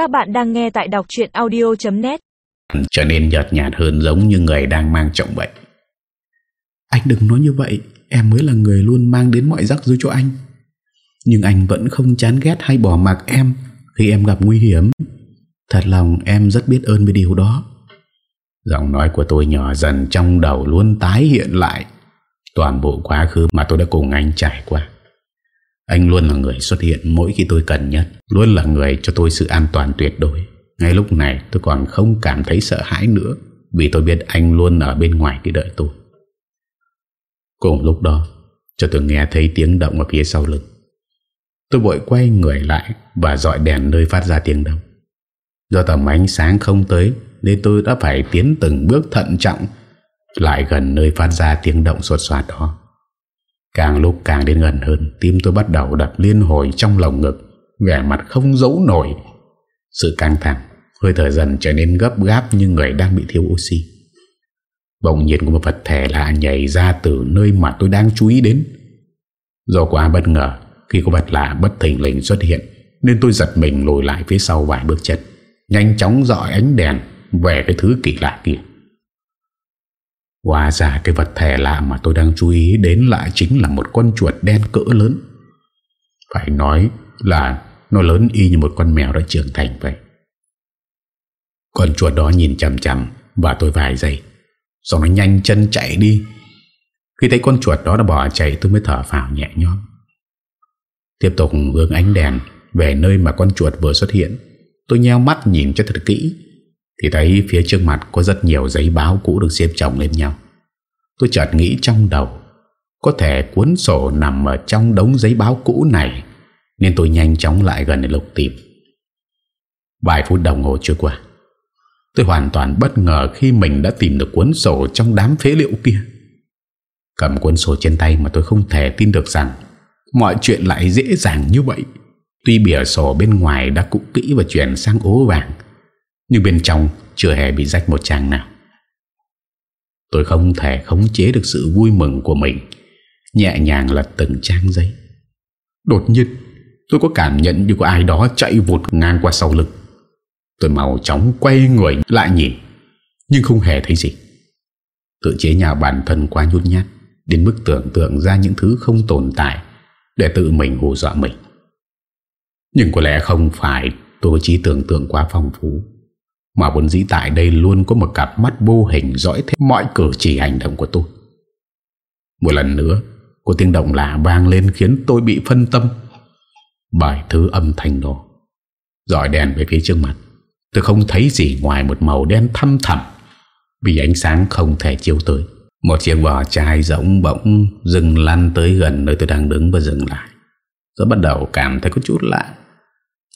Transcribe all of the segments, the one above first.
Các bạn đang nghe tại đọc chuyện audio.net Trở nên nhợt nhạt hơn giống như người đang mang trọng bệnh. Anh đừng nói như vậy Em mới là người luôn mang đến mọi rắc rối cho anh. Nhưng anh vẫn không chán ghét hay bỏ mặc em Khi em gặp nguy hiểm. Thật lòng em rất biết ơn với điều đó. Giọng nói của tôi nhỏ dần trong đầu luôn tái hiện lại. Toàn bộ quá khứ mà tôi đã cùng anh trải qua anh luôn là người xuất hiện mỗi khi tôi cần nhất, Luôn là người cho tôi sự an toàn tuyệt đối. Ngay lúc này, tôi còn không cảm thấy sợ hãi nữa, Vì tôi biết anh luôn ở bên ngoài để đợi tôi. Cùng lúc đó Cho tôi nghe thấy tiếng động ở phía sau lưng. Tôi vội quay người lại Và dọi đèn nơi phát ra tiếng động. Do tầm ánh sáng không tới, Nên tôi đã phải tiến từng bước thận trọng, Lại gần nơi phát ra tiếng động sột soạt đó. Càng lúc càng đến gần hơn, Tim tôi bắt đầu đập liên hồi trong lồng ngực, Vẻ mặt không giấu nổi. Sự căng thẳng, Hơi thở dần trở nên gấp gáp Như người đang bị thiếu oxy. Bỗng nhiên của một vật thể lạ nhảy ra Từ nơi mà tôi đang chú ý đến. Do quá bất ngờ, Khi có vật lạ bất thình lình xuất hiện, Nên tôi giật mình lùi lại phía sau vài bước chân, Nhanh chóng dọi ánh đèn Về cái thứ kỳ lạ kia. Hóa ra cái vật thể lạ mà tôi đang chú ý đến lại chính là một con chuột đen cỡ lớn. Phải nói là nó lớn y như một con mèo đã trưởng thành vậy. Con chuột đó nhìn chầm chầm và tôi vài giây. rồi nó nhanh chân chạy đi. Khi thấy con chuột đó đã bỏ chạy, tôi mới thở phào nhẹ nhõm. Tiếp tục hướng ánh đèn về nơi mà con chuột vừa xuất hiện. Tôi nheo mắt nhìn cho thật kỹ thì thấy phía trước mặt có rất nhiều giấy báo cũ được xếp chồng lên nhau. Tôi chợt nghĩ trong đầu, Có thể cuốn sổ nằm ở trong đống giấy báo cũ này, Nên tôi nhanh chóng lại gần để lục tìm. Vài phút đồng hồ trôi qua, Tôi hoàn toàn bất ngờ khi mình đã tìm được cuốn sổ trong đám phế liệu kia. Cầm cuốn sổ trên tay mà tôi không thể tin được rằng Mọi chuyện lại dễ dàng như vậy. Tuy bìa sổ bên ngoài đã cũ kỹ và chuyển sang ố vàng nhưng bên trong chưa hề bị rách một trang nào. Tôi không thể khống chế được sự vui mừng của mình. Nhẹ nhàng lật từng trang giấy. Đột nhiên, Tôi có cảm nhận như có ai đó chạy vụt ngang qua sau lưng. Tôi màu chóng quay người lại nhìn, Nhưng không hề thấy gì. Tự chế nhà bản thân quá nhút nhát, Đến mức tưởng tượng ra những thứ không tồn tại Để tự mình hù dọa mình. Nhưng có lẽ không phải tôi chỉ tưởng tượng quá phong phú mà vốn dĩ tại đây luôn có một cặp mắt vô hình dõi theo mọi cử chỉ hành động của tôi. Một lần nữa, Có tiếng động lạ vang lên khiến tôi bị phân tâm. Bởi thứ âm thanh đó Dọi đèn về phía trước mặt. Tôi không thấy gì ngoài một màu đen thâm thẳm, Vì ánh sáng không thể chiếu tới. Một chiếc vỏ chai rỗng bỗng dừng lăn tới gần nơi tôi đang đứng và dừng lại. Tôi bắt đầu cảm thấy có chút lạ.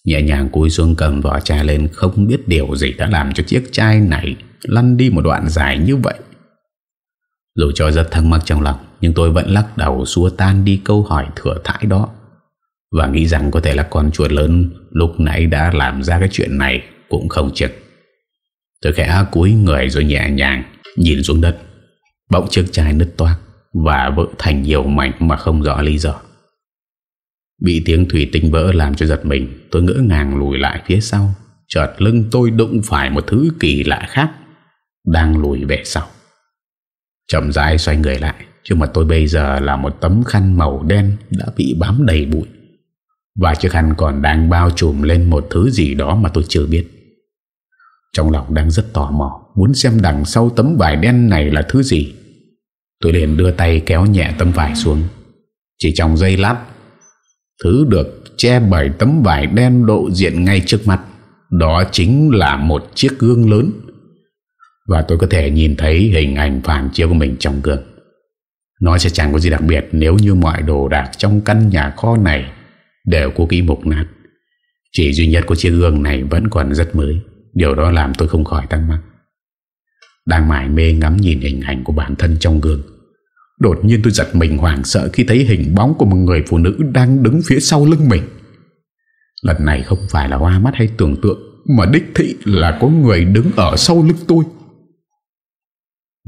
Nhẹ nhàng cúi xuống cầm vỏ chai lên, Không biết điều gì đã làm cho chiếc chai này Lăn đi một đoạn dài như vậy. Dù cho rất thắc mắc trong lòng, Nhưng tôi vẫn lắc đầu xua tan đi câu hỏi thừa thãi đó. Và nghĩ rằng có thể là con chuột lớn Lúc nãy đã làm ra cái chuyện này Cũng không chừng. Tôi khẽ cúi người rồi nhẹ nhàng Nhìn xuống đất, Bỗng chiếc chai nứt toát Và vỡ thành nhiều mảnh mà không rõ lý do. Bị tiếng thủy tinh vỡ làm cho giật mình, Tôi ngỡ ngàng lùi lại phía sau. Chợt lưng tôi đụng phải một thứ kỳ lạ khác, Đang lùi về sau. Chậm rãi xoay người lại, Trước mặt tôi bây giờ là một tấm khăn màu đen Đã bị bám đầy bụi. Và chiếc khăn còn đang bao trùm lên một thứ gì đó mà tôi chưa biết. Trong lòng đang rất tò mò, Muốn xem đằng sau tấm vải đen này là thứ gì. Tôi liền đưa tay kéo nhẹ tấm vải xuống. Chỉ trong giây lát Thứ được che bởi tấm vải đen độ diện ngay trước mặt, Đó chính là một chiếc gương lớn. Và tôi có thể nhìn thấy hình ảnh phản chiếu của mình trong gương. Nó sẽ chẳng có gì đặc biệt nếu như mọi đồ đạc trong căn nhà kho này đều có kỹ mục nát. Chỉ duy nhất của chiếc gương này vẫn còn rất mới. Điều đó làm tôi không khỏi tăng mắc. Đang mải mê ngắm nhìn hình ảnh của bản thân trong gương. Đột nhiên tôi giật mình hoảng sợ khi thấy hình bóng của một người phụ nữ đang đứng phía sau lưng mình. Lần này không phải là hoa mắt hay tưởng tượng, mà đích thị là có người đứng ở sau lưng tôi.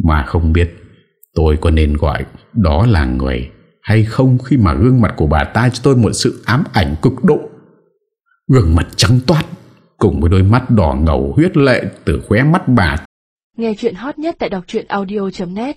Mà không biết tôi có nên gọi đó là người hay không khi mà gương mặt của bà ta cho tôi một sự ám ảnh cực độ. Gương mặt trắng toát, Cùng với đôi mắt đỏ ngầu huyết lệ từ khóe mắt bà Nghe chuyện hot nhất tại đọc audio.net